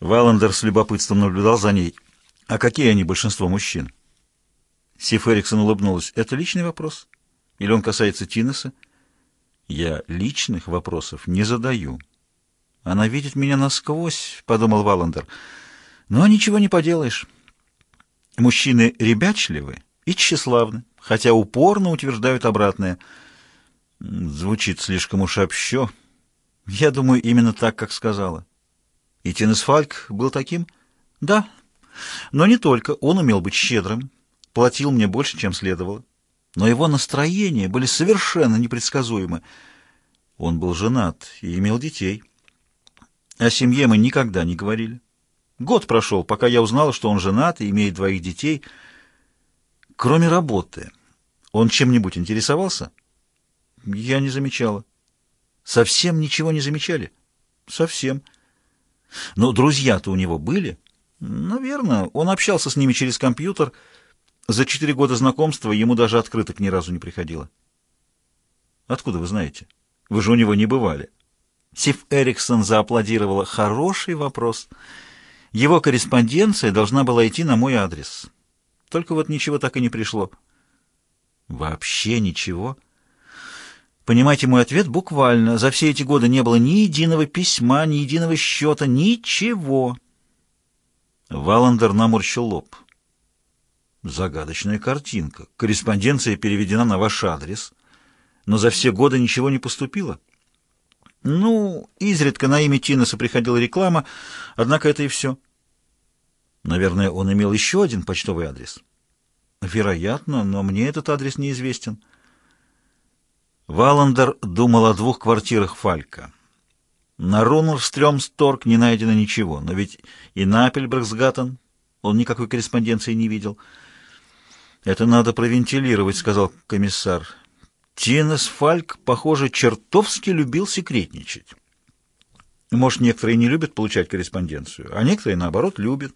Валандер с любопытством наблюдал за ней. «А какие они, большинство мужчин?» Сиф Эриксон улыбнулась. «Это личный вопрос? Или он касается Тинеса?» «Я личных вопросов не задаю». «Она видит меня насквозь», — подумал Валандер. «Но ничего не поделаешь. Мужчины ребячливы и тщеславны, хотя упорно утверждают обратное. Звучит слишком уж общо. Я думаю, именно так, как сказала». И Тинес Фальк был таким? Да. Но не только. Он умел быть щедрым, платил мне больше, чем следовало. Но его настроения были совершенно непредсказуемы. Он был женат и имел детей. О семье мы никогда не говорили. Год прошел, пока я узнала, что он женат и имеет двоих детей. Кроме работы, он чем-нибудь интересовался? Я не замечала. Совсем ничего не замечали? Совсем. Но друзья-то у него были. Наверное, он общался с ними через компьютер. За четыре года знакомства ему даже открыток ни разу не приходило. Откуда вы знаете? Вы же у него не бывали. Сив Эриксон зааплодировала. Хороший вопрос. Его корреспонденция должна была идти на мой адрес. Только вот ничего так и не пришло. Вообще ничего? Понимаете мой ответ буквально. За все эти годы не было ни единого письма, ни единого счета, ничего. Валандер наморщил лоб. Загадочная картинка. Корреспонденция переведена на ваш адрес, но за все годы ничего не поступило. Ну, изредка на имя Тинеса приходила реклама, однако это и все. Наверное, он имел еще один почтовый адрес. Вероятно, но мне этот адрес неизвестен. Валандер думал о двух квартирах Фалька. На Рунерстрёмсторг не найдено ничего, но ведь и на Апельбргсгаттен он никакой корреспонденции не видел. «Это надо провентилировать», — сказал комиссар. Тинес Фальк, похоже, чертовски любил секретничать. Может, некоторые не любят получать корреспонденцию, а некоторые, наоборот, любят.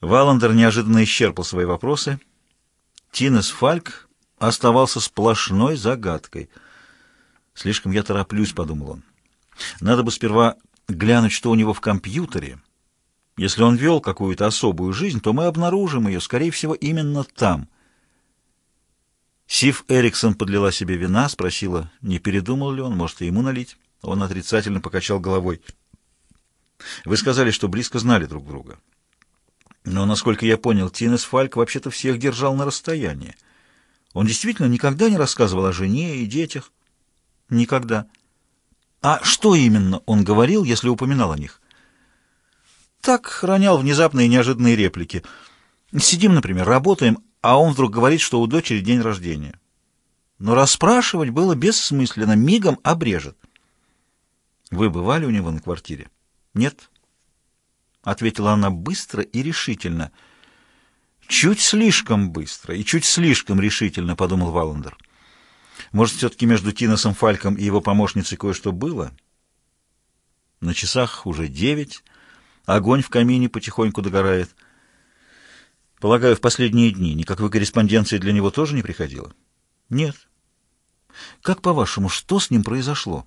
Валандер неожиданно исчерпал свои вопросы. Тинес Фальк оставался сплошной загадкой. «Слишком я тороплюсь», — подумал он. «Надо бы сперва глянуть, что у него в компьютере. Если он вел какую-то особую жизнь, то мы обнаружим ее, скорее всего, именно там». Сив Эриксон подлила себе вина, спросила, не передумал ли он, может, и ему налить. Он отрицательно покачал головой. «Вы сказали, что близко знали друг друга. Но, насколько я понял, Тинес Фальк вообще-то всех держал на расстоянии». Он действительно никогда не рассказывал о жене и детях? Никогда. А что именно он говорил, если упоминал о них? Так хранял внезапные неожиданные реплики. Сидим, например, работаем, а он вдруг говорит, что у дочери день рождения. Но расспрашивать было бессмысленно, мигом обрежет. Вы бывали у него на квартире? Нет. Ответила она быстро и решительно — Чуть слишком быстро и чуть слишком решительно, подумал Валандер. Может, все-таки между Тиносом Фальком и его помощницей кое-что было? На часах уже девять, огонь в камине потихоньку догорает. Полагаю, в последние дни никакой корреспонденции для него тоже не приходило? Нет. Как по-вашему, что с ним произошло?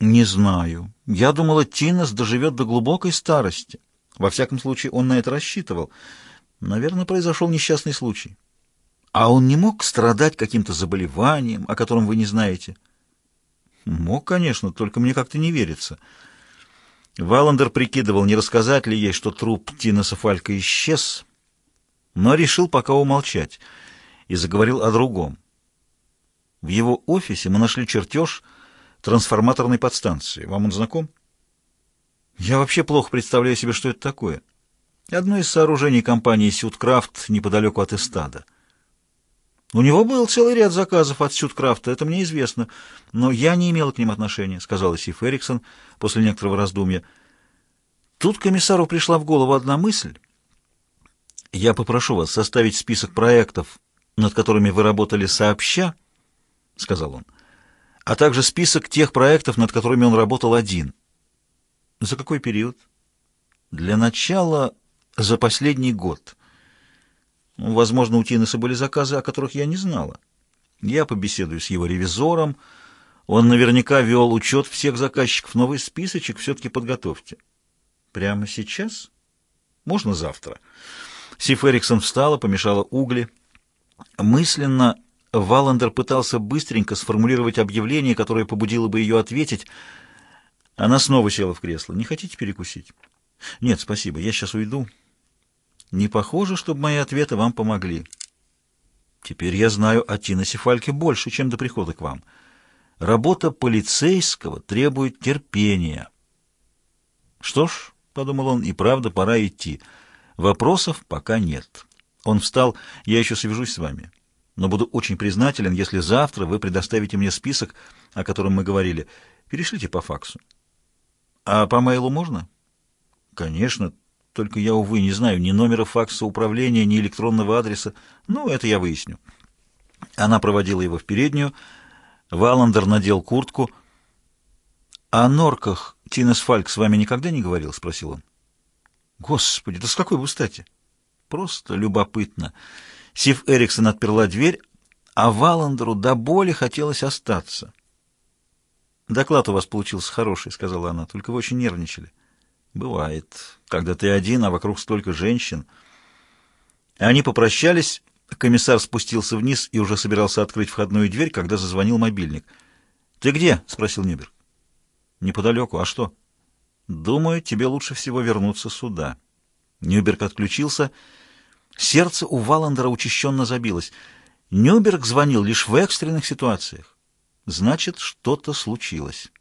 Не знаю. Я думала, Тинос доживет до глубокой старости. Во всяком случае, он на это рассчитывал. Наверное, произошел несчастный случай. А он не мог страдать каким-то заболеванием, о котором вы не знаете? Мог, конечно, только мне как-то не верится. Валандер прикидывал, не рассказать ли ей, что труп Тинеса Фалька исчез, но решил пока умолчать и заговорил о другом. В его офисе мы нашли чертеж трансформаторной подстанции. Вам он знаком? Я вообще плохо представляю себе, что это такое. Одно из сооружений компании «Сюткрафт» неподалеку от Эстада. У него был целый ряд заказов от «Сюткрафта», это мне известно, но я не имела к ним отношения, сказала Сиф Эриксон после некоторого раздумья. Тут комиссару пришла в голову одна мысль. «Я попрошу вас составить список проектов, над которыми вы работали сообща», — сказал он, «а также список тех проектов, над которыми он работал один». «За какой период?» «Для начала за последний год. Возможно, у Тинеса были заказы, о которых я не знала. Я побеседую с его ревизором. Он наверняка вел учет всех заказчиков. Новый списочек все-таки подготовьте. Прямо сейчас? Можно завтра. Сиф Эриксон встала, помешала угли. Мысленно Валандер пытался быстренько сформулировать объявление, которое побудило бы ее ответить. Она снова села в кресло. «Не хотите перекусить?» «Нет, спасибо, я сейчас уйду». «Не похоже, чтобы мои ответы вам помогли». «Теперь я знаю о Тиносе Фальке больше, чем до прихода к вам. Работа полицейского требует терпения». «Что ж», — подумал он, — «и правда, пора идти. Вопросов пока нет». Он встал. «Я еще свяжусь с вами» но буду очень признателен, если завтра вы предоставите мне список, о котором мы говорили. Перешлите по факсу. А по мейлу можно? Конечно, только я, увы, не знаю ни номера факса управления, ни электронного адреса. Ну, это я выясню. Она проводила его в переднюю. Валандер надел куртку. «О норках Тинес Фальк с вами никогда не говорил?» — спросил он. «Господи, да с какой бы стати?» «Просто любопытно». Сив Эриксон отперла дверь, а Валандеру до боли хотелось остаться. «Доклад у вас получился хороший», — сказала она, — «только вы очень нервничали». «Бывает, когда ты один, а вокруг столько женщин». Они попрощались, комиссар спустился вниз и уже собирался открыть входную дверь, когда зазвонил мобильник. «Ты где?» — спросил Нюберг. «Неподалеку. А что?» «Думаю, тебе лучше всего вернуться сюда». Нюберг отключился Сердце у Валандера учащенно забилось. Нюберг звонил лишь в экстренных ситуациях. Значит, что-то случилось.